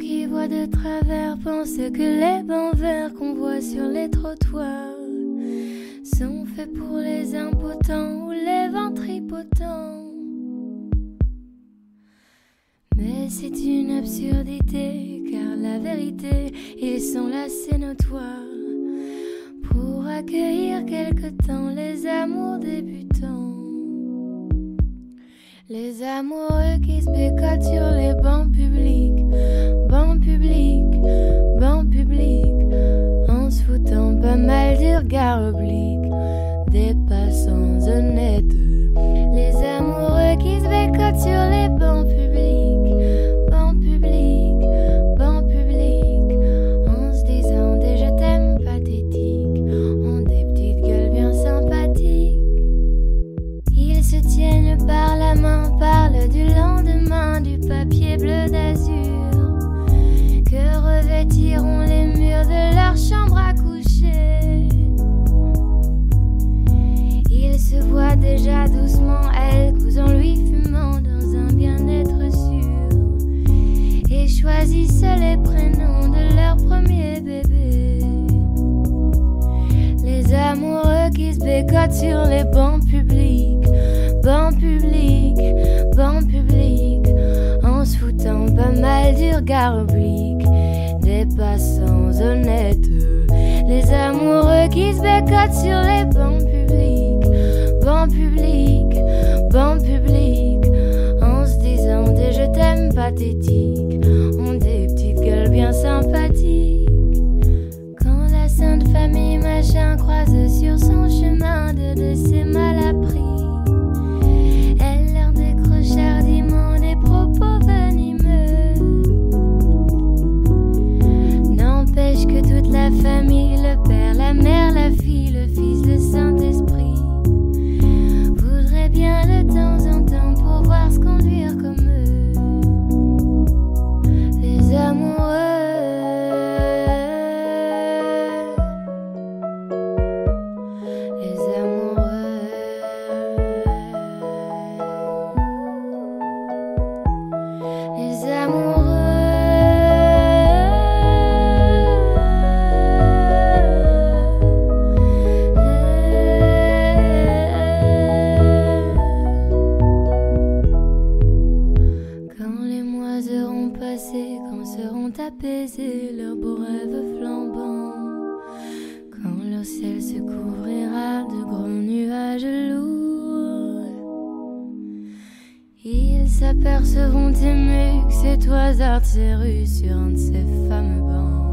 de travers pensent que les bancs verts qu'on voit sur les trottoirs sont faits pour les impotents ou les ventripotents. Mais c'est une absurdité, car la vérité, ils sont là, c'est notoire. Pour accueillir quelque temps les amours débutants. Les amoureux qui se sur les bancs publics, bancs publics, bancs publics, en se foutant pas mal du regard oblique. Des passants honnêtes. Les amoureux qui se sur choisissent les prénoms de leur premier bébé. Les amoureux qui se bécotent sur les bancs publics, bancs publics, bancs publics, en se foutant pas mal du regard oblique des passants honnêtes. Les amoureux qui se bécotent sur les bancs publics, bancs publics, bancs publics, en se disant des je t'aime pathétiques, apaisés leurs beaux rêves flambants, quand le ciel se couvrira de gros nuages lourds, ils s'apercevront émus que c'est hasard de rues sur un de ces fameux bancs